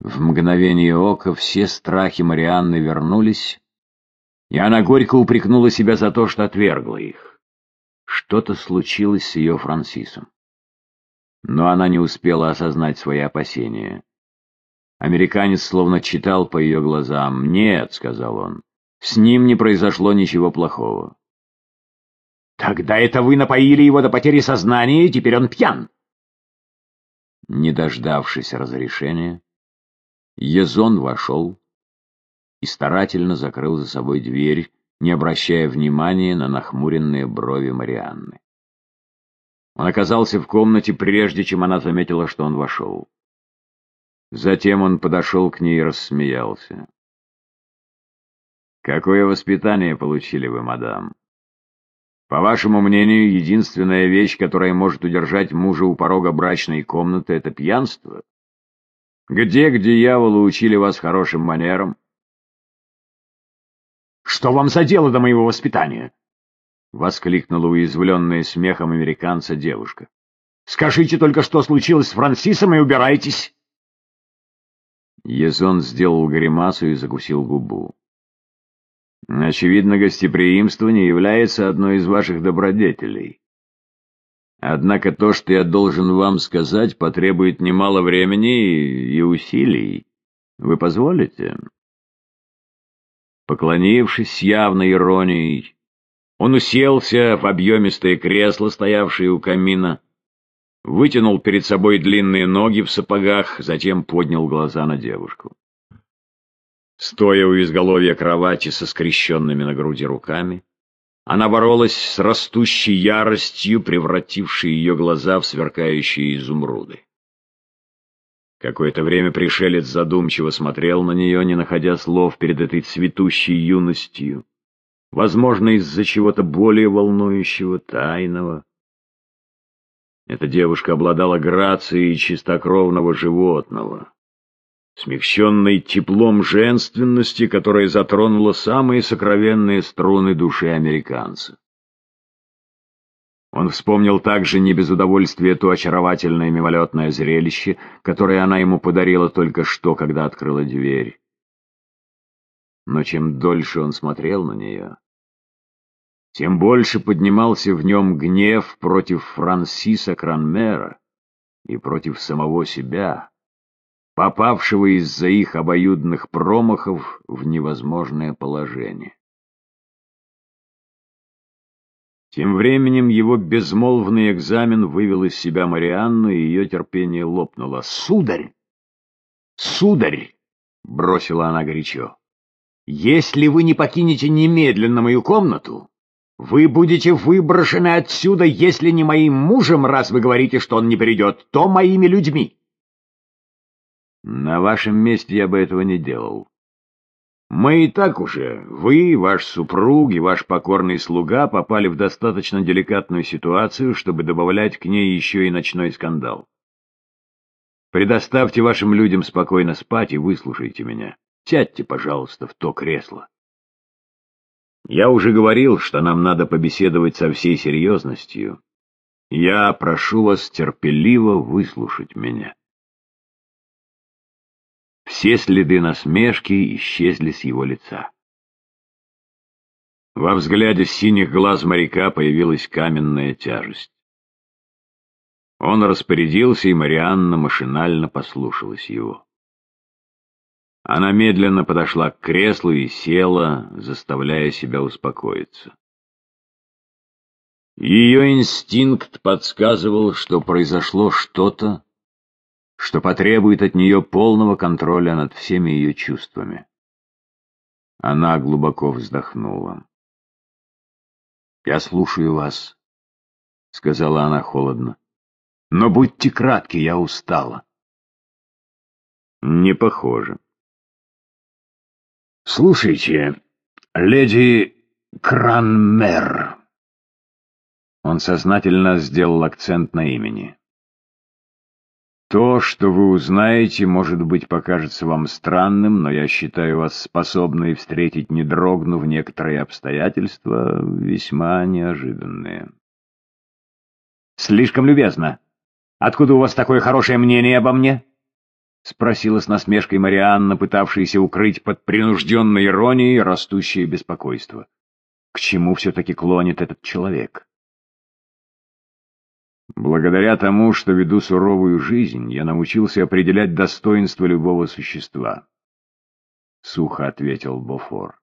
В мгновение ока все страхи Марианны вернулись, и она горько упрекнула себя за то, что отвергла их. Что-то случилось с ее Франсисом. Но она не успела осознать свои опасения. Американец словно читал по ее глазам. «Нет», — сказал он, — «с ним не произошло ничего плохого». «Тогда это вы напоили его до потери сознания, и теперь он пьян». Не дождавшись разрешения, Езон вошел и старательно закрыл за собой дверь, не обращая внимания на нахмуренные брови Марианны. Он оказался в комнате, прежде чем она заметила, что он вошел. Затем он подошел к ней и рассмеялся. «Какое воспитание получили вы, мадам? По вашему мнению, единственная вещь, которая может удержать мужа у порога брачной комнаты, это пьянство? Где к дьяволу учили вас хорошим манерам?» «Что вам за дело до моего воспитания?» — воскликнула уязвленная смехом американца девушка. «Скажите только, что случилось с Франсисом, и убирайтесь!» Езон сделал гримасу и закусил губу. Очевидно, гостеприимство не является одной из ваших добродетелей. Однако то, что я должен вам сказать, потребует немало времени и усилий. Вы позволите?» Поклонившись с явной иронией, он уселся в объемистое кресло, стоявшее у камина, вытянул перед собой длинные ноги в сапогах, затем поднял глаза на девушку. Стоя у изголовья кровати со скрещенными на груди руками, она боролась с растущей яростью, превратившей ее глаза в сверкающие изумруды. Какое-то время пришелец задумчиво смотрел на нее, не находя слов перед этой цветущей юностью, возможно, из-за чего-то более волнующего, тайного. Эта девушка обладала грацией чистокровного животного смягченной теплом женственности, которая затронула самые сокровенные струны души американца. Он вспомнил также не без удовольствия то очаровательное мимолетное зрелище, которое она ему подарила только что, когда открыла дверь. Но чем дольше он смотрел на нее, тем больше поднимался в нем гнев против Франсиса Кранмера и против самого себя попавшего из-за их обоюдных промахов в невозможное положение. Тем временем его безмолвный экзамен вывел из себя Марианну, и ее терпение лопнуло. «Сударь! Сударь!» — бросила она горячо. «Если вы не покинете немедленно мою комнату, вы будете выброшены отсюда, если не моим мужем, раз вы говорите, что он не придет, то моими людьми». На вашем месте я бы этого не делал. Мы и так уже, вы, ваш супруг и ваш покорный слуга попали в достаточно деликатную ситуацию, чтобы добавлять к ней еще и ночной скандал. Предоставьте вашим людям спокойно спать и выслушайте меня. Сядьте, пожалуйста, в то кресло. Я уже говорил, что нам надо побеседовать со всей серьезностью. Я прошу вас терпеливо выслушать меня. Все следы насмешки исчезли с его лица. Во взгляде синих глаз моряка появилась каменная тяжесть. Он распорядился, и Марианна машинально послушалась его. Она медленно подошла к креслу и села, заставляя себя успокоиться. Ее инстинкт подсказывал, что произошло что-то, что потребует от нее полного контроля над всеми ее чувствами. Она глубоко вздохнула. «Я слушаю вас», — сказала она холодно. «Но будьте кратки, я устала». «Не похоже». «Слушайте, леди Кранмер». Он сознательно сделал акцент на имени. То, что вы узнаете, может быть, покажется вам странным, но я считаю вас способной встретить, не дрогнув, некоторые обстоятельства весьма неожиданные. Слишком любезно. Откуда у вас такое хорошее мнение обо мне? спросила с насмешкой Марианна, пытавшаяся укрыть под принужденной иронией растущее беспокойство. К чему все-таки клонит этот человек? Благодаря тому, что веду суровую жизнь, я научился определять достоинство любого существа. Сухо ответил Бофор.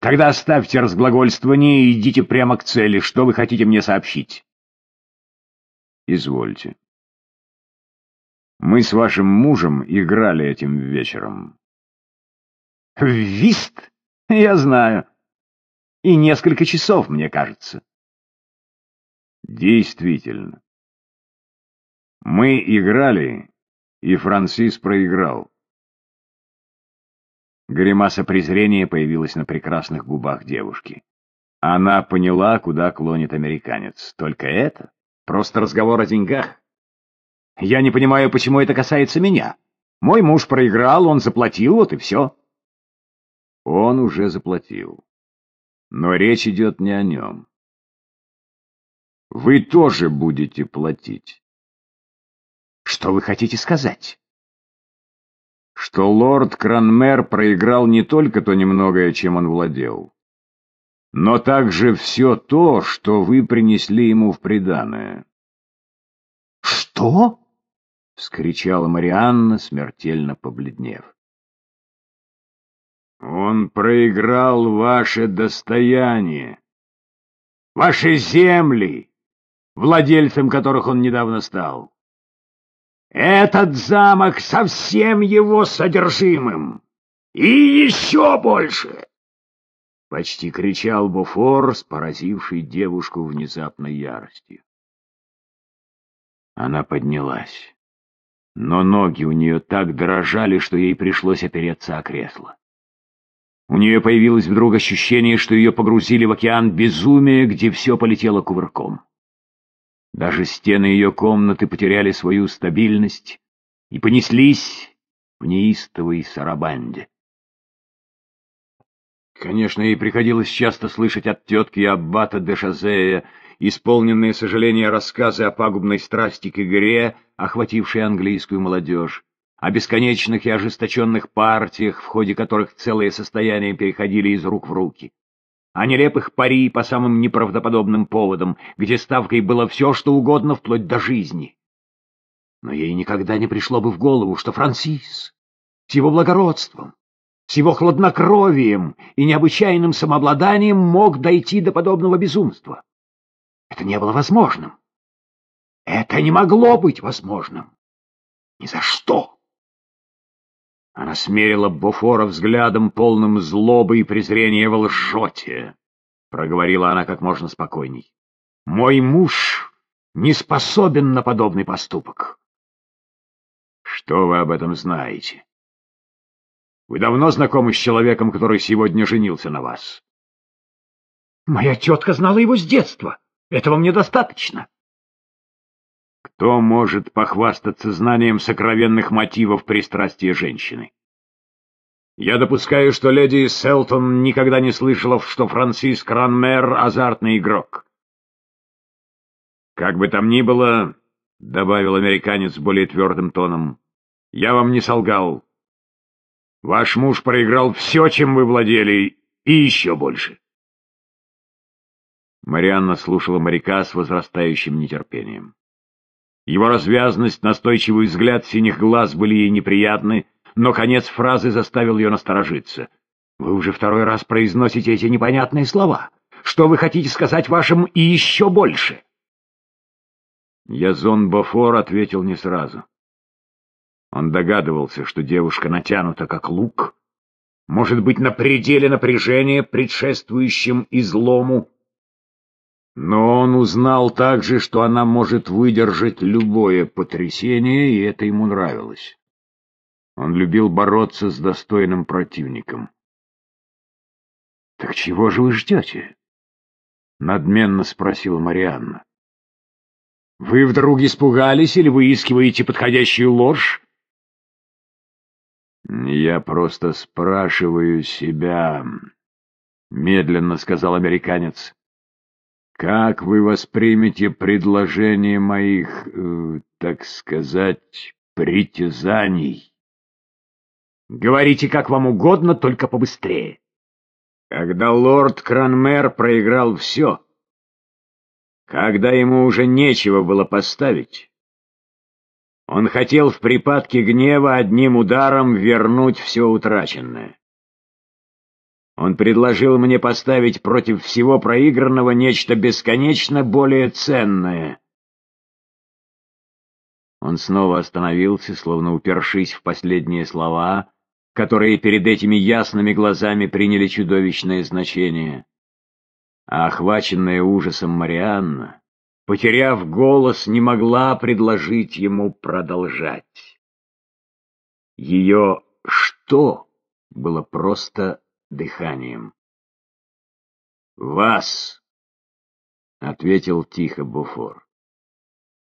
Тогда оставьте разглагольствование и идите прямо к цели. Что вы хотите мне сообщить? Извольте. Мы с вашим мужем играли этим вечером. Вист? Я знаю. И несколько часов, мне кажется. Действительно. Мы играли, и Франсис проиграл. Гримаса презрения появилась на прекрасных губах девушки. Она поняла, куда клонит американец. Только это? Просто разговор о деньгах? Я не понимаю, почему это касается меня. Мой муж проиграл, он заплатил, вот и все. Он уже заплатил. Но речь идет не о нем. Вы тоже будете платить. Что вы хотите сказать? Что лорд Кранмер проиграл не только то немногое, чем он владел, но также все то, что вы принесли ему в приданое. Что? — вскричала Марианна, смертельно побледнев. «Он проиграл ваше достояние, ваши земли, владельцем которых он недавно стал. Этот замок со всем его содержимым и еще больше!» Почти кричал Буфор, поразивший девушку внезапной яростью. Она поднялась но ноги у нее так дрожали, что ей пришлось опереться о кресло. У нее появилось вдруг ощущение, что ее погрузили в океан безумия, где все полетело кувырком. Даже стены ее комнаты потеряли свою стабильность и понеслись в неистовой сарабанде. Конечно, ей приходилось часто слышать от тетки Аббата де Шазея исполненные сожаления рассказы о пагубной страсти к игре, охватившей английскую молодежь, о бесконечных и ожесточенных партиях, в ходе которых целые состояния переходили из рук в руки, о нелепых пари по самым неправдоподобным поводам, где ставкой было все, что угодно, вплоть до жизни. Но ей никогда не пришло бы в голову, что Франсис с его благородством, с его хладнокровием и необычайным самообладанием мог дойти до подобного безумства. Это не было возможным. Это не могло быть возможным. Ни за что. Она смерила Буфора взглядом, полным злобы и презрения в лжоте. Проговорила она как можно спокойней. Мой муж не способен на подобный поступок. Что вы об этом знаете? Вы давно знакомы с человеком, который сегодня женился на вас? Моя тетка знала его с детства. Этого мне достаточно. Кто может похвастаться знанием сокровенных мотивов пристрастия женщины? Я допускаю, что леди Селтон никогда не слышала, что Франсис Кранмер — азартный игрок. Как бы там ни было, — добавил американец более твердым тоном, — я вам не солгал. Ваш муж проиграл все, чем вы владели, и еще больше. Марианна слушала моряка с возрастающим нетерпением. Его развязность, настойчивый взгляд синих глаз были ей неприятны, но конец фразы заставил ее насторожиться. «Вы уже второй раз произносите эти непонятные слова. Что вы хотите сказать вашим «и еще больше»?» Язон Бофор ответил не сразу. Он догадывался, что девушка натянута как лук, может быть, на пределе напряжения, предшествующем излому, но он узнал также, что она может выдержать любое потрясение, и это ему нравилось. Он любил бороться с достойным противником. «Так чего же вы ждете?» — надменно спросила Марианна. «Вы вдруг испугались или выискиваете подходящую ложь?» «Я просто спрашиваю себя», — медленно сказал американец. Как вы воспримете предложение моих, э, так сказать, притязаний. Говорите как вам угодно, только побыстрее. Когда лорд Кранмер проиграл все, когда ему уже нечего было поставить, он хотел в припадке гнева одним ударом вернуть все утраченное. Он предложил мне поставить против всего проигранного нечто бесконечно более ценное. Он снова остановился, словно упершись в последние слова, которые перед этими ясными глазами приняли чудовищное значение. А охваченная ужасом Марианна, потеряв голос, не могла предложить ему продолжать. Ее «что» было просто дыханием. «Вас!» — ответил тихо Буфор.